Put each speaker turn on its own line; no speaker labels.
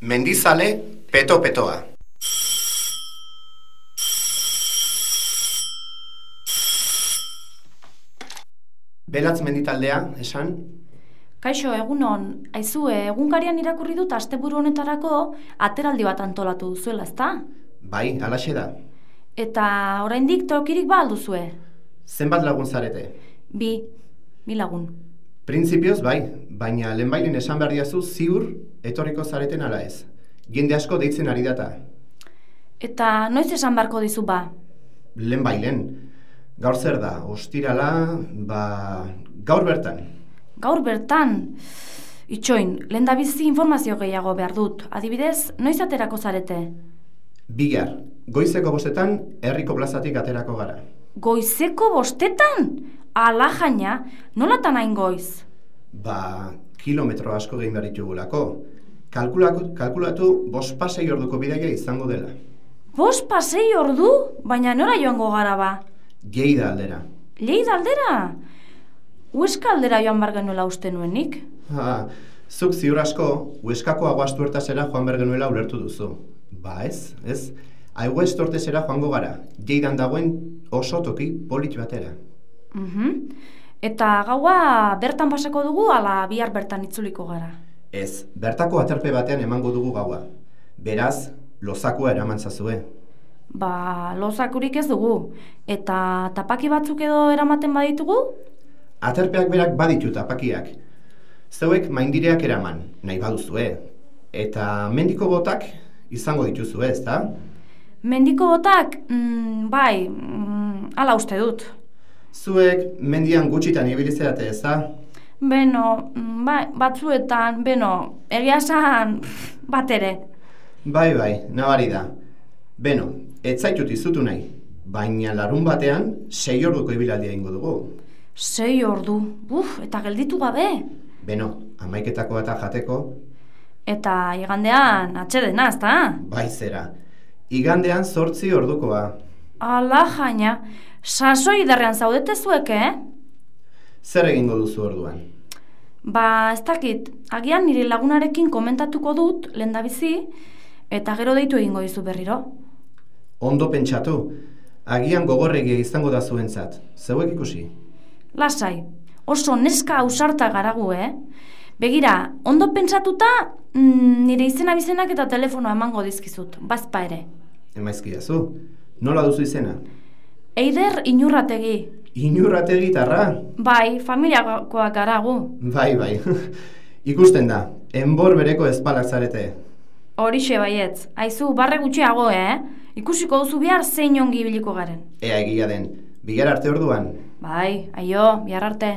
Mendizale, peto-petoa. Belatz menditaldea, esan?
Kaixo, egunon, aizue, egunkarian irakurri dut asteburu honetarako ateraldi bat antolatu duzuela, ezta?
Bai, alaxe da.
Eta oraindik tokirik ba alduzue?
Zenbat lagun zarete?
Bi, bi lagun.
Printzipioz bai, baina lehenbailin esan behar diazu ziur etorriko zareten ala ez. Jende asko deitzen ari data.
Eta noiz esan barko dizu ba?
Lehenbailen. Gaur zer da, ostirala, ba, gaur bertan.
Gaur bertan, itxoin, lehen bizi informazio gehiago behar dut. Adibidez, noiz aterako zarete?
Bigar, goizeko bostetan herriko plazatik aterako gara.
Goizeko bostetan? Ala jaina, nolatan hain goiz?
Ba, kilometro asko gehin behar ditugulako. Kalkulatu, kalkulatu bost pasei orduko bidaia izango dela.
Bos pasei ordu? Baina nora joango gara ba?
Geida aldera.
Leida aldera? Ueska aldera joan bar genuela uste nuenik?
Ha, zuk ziur asko, ueskako aguastu ertazera joan behar genuela ulertu duzu. Ba ez, ez? Aiguest ortezera joango gara, geidan dagoen oso toki polit batera.
Mhm. Eta gaua bertan pasako dugu ala bihar bertan itzuliko gara.
Ez, bertako aterpe batean emango dugu gaua. Beraz, lozakoa eraman zazue.
Ba, lozakurik ez dugu. Eta tapaki batzuk edo eramaten baditugu?
Aterpeak berak baditu tapakiak. Zeuek maindireak eraman, nahi baduzue. Eta mendiko botak izango dituzue, ez da?
Mendiko botak, mm, bai, mm, ala uste dut.
Zuek mendian gutxitan ibilizerate, ez da?
Beno, mm, bai, batzuetan, beno, egia esan, bat ere.
Bai, bai, nabari da. Beno, ez zaitut izutu nahi, baina larun batean sei orduko ibilaldia ingo dugu.
Sei ordu, buf, eta gelditu gabe.
Beno, amaiketako eta jateko,
Eta igandean atxedena, ezta?
bai zera. Igandean zortzi ordukoa.
Ala jaina, sasoi derrean zaudete zuek, eh?
Zer egingo duzu orduan?
Ba, ez dakit, agian nire lagunarekin komentatuko dut, lehendabizi, eta gero deitu egingo dizu berriro.
Ondo pentsatu, agian gogorregia izango da zuentzat. Zeuek ikusi?
Lasai, oso neska ausarta garagu, eh? Begira, ondo pentsatuta, mm, nire izena bizenak eta telefonoa emango dizkizut, bazpa ere.
Emaizkiazu. Nola duzu izena?
Eider inurrategi.
Inurrategi tarra?
Bai, familiakoak garagu.
Bai, bai. Ikusten da, enbor bereko ezpalak zarete.
Horixe baietz, aizu barre gutxiago, eh? Ikusiko duzu bihar zein ongi ibiliko garen.
Ea egia den, bigar arte orduan.
Bai, aio, bihar arte.